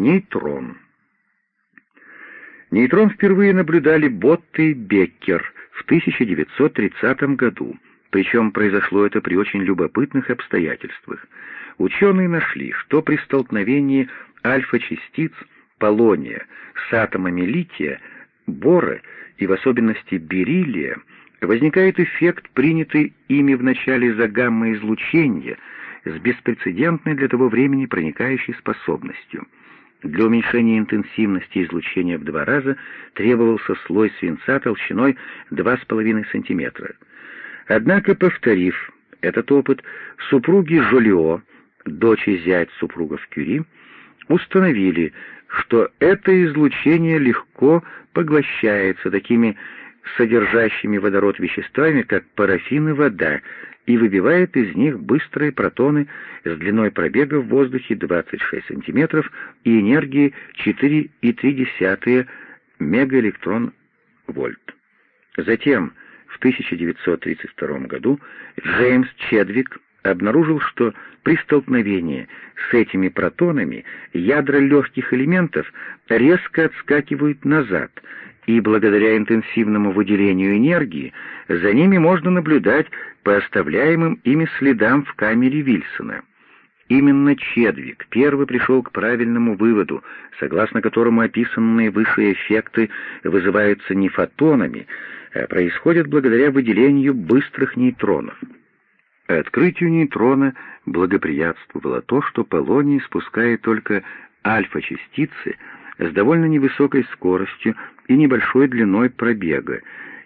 Нейтрон. Нейтрон впервые наблюдали Ботты и Беккер в 1930 году, причем произошло это при очень любопытных обстоятельствах. Ученые нашли, что при столкновении альфа-частиц полония с атомами лития, бора и в особенности бериллия возникает эффект, принятый ими в начале за гамма-излучения, с беспрецедентной для того времени проникающей способностью. Для уменьшения интенсивности излучения в два раза требовался слой свинца толщиной 2,5 см. Однако, повторив этот опыт, супруги Жолио, дочь и зять супругов Кюри, установили, что это излучение легко поглощается такими содержащими водород веществами, как парафин и вода, и выбивает из них быстрые протоны с длиной пробега в воздухе 26 см и энергией 4,3 мегаэлектрон-вольт. Затем, в 1932 году, Джеймс Чедвик обнаружил, что при столкновении с этими протонами ядра легких элементов резко отскакивают назад, и благодаря интенсивному выделению энергии за ними можно наблюдать по оставляемым ими следам в камере Вильсона. Именно Чедвик первый пришел к правильному выводу, согласно которому описанные выше эффекты вызываются не фотонами, а происходят благодаря выделению быстрых нейтронов. Открытию нейтрона благоприятствовало то, что полоний спускает только альфа-частицы с довольно невысокой скоростью и небольшой длиной пробега,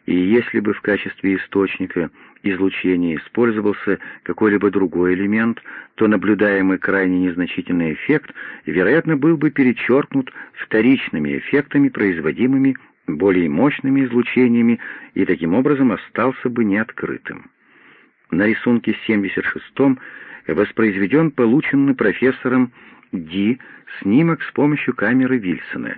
и если бы в качестве источника излучения использовался какой-либо другой элемент, то наблюдаемый крайне незначительный эффект, вероятно, был бы перечеркнут вторичными эффектами, производимыми более мощными излучениями, и таким образом остался бы неоткрытым. На рисунке 76-м воспроизведен полученный профессором Ди снимок с помощью камеры Вильсона.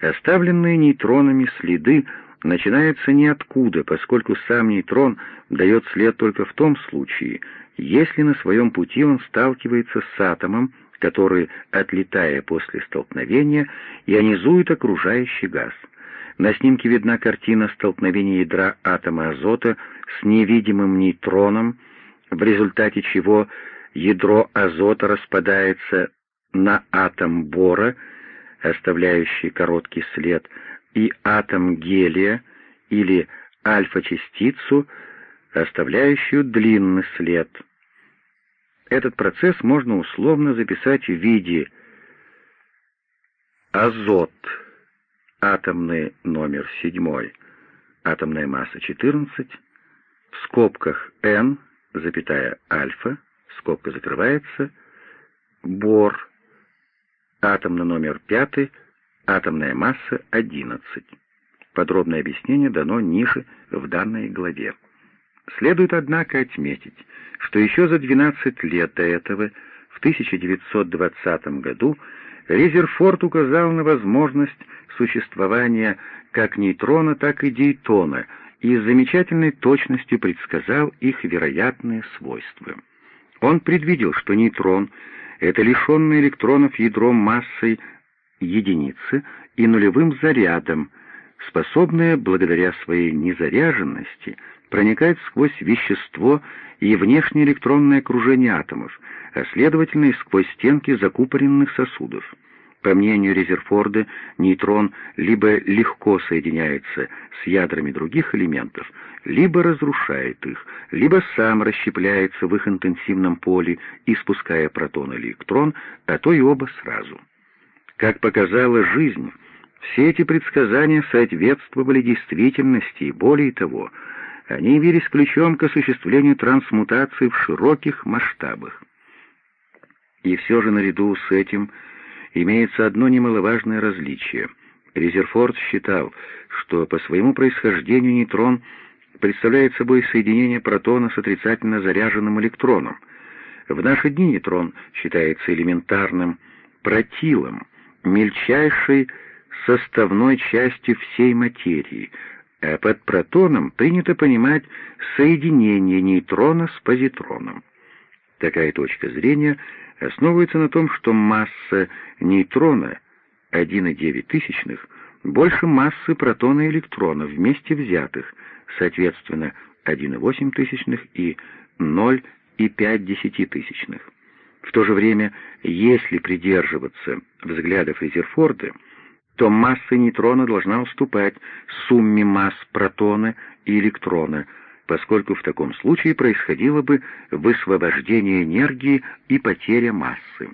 Оставленные нейтронами следы начинаются ниоткуда, поскольку сам нейтрон дает след только в том случае, если на своем пути он сталкивается с атомом, который, отлетая после столкновения, ионизует окружающий газ. На снимке видна картина столкновения ядра атома азота с невидимым нейтроном, в результате чего ядро азота распадается на атом бора, оставляющий короткий след, и атом гелия или альфа-частицу, оставляющую длинный след. Этот процесс можно условно записать в виде азот — атомный номер 7, атомная масса 14, в скобках n, запятая альфа, скобка закрывается, бор, атомный номер 5, атомная масса 11. Подробное объяснение дано ниже в данной главе. Следует, однако, отметить, что еще за 12 лет до этого, в 1920 году, Резерфорд указал на возможность существования как нейтрона, так и дейтона и с замечательной точностью предсказал их вероятные свойства. Он предвидел, что нейтрон — это лишенное электронов ядро массой единицы и нулевым зарядом, способное, благодаря своей незаряженности, проникать сквозь вещество и внешнее электронное окружение атомов, а следовательно и сквозь стенки закупоренных сосудов. По мнению Резерфорда, нейтрон либо легко соединяется с ядрами других элементов, либо разрушает их, либо сам расщепляется в их интенсивном поле, испуская протон или электрон, а то и оба сразу. Как показала жизнь, все эти предсказания соответствовали действительности, и более того, они явились ключом к осуществлению трансмутации в широких масштабах. И все же наряду с этим – имеется одно немаловажное различие. Резерфорд считал, что по своему происхождению нейтрон представляет собой соединение протона с отрицательно заряженным электроном. В наши дни нейтрон считается элементарным протилом, мельчайшей составной частью всей материи, а под протоном принято понимать соединение нейтрона с позитроном. Такая точка зрения основывается на том, что масса нейтрона 1,9 больше массы протона и электрона вместе взятых, соответственно, 1,8 и 0,5. В то же время, если придерживаться взглядов Резерфорда, то масса нейтрона должна уступать сумме масс протона и электрона, поскольку в таком случае происходило бы высвобождение энергии и потеря массы.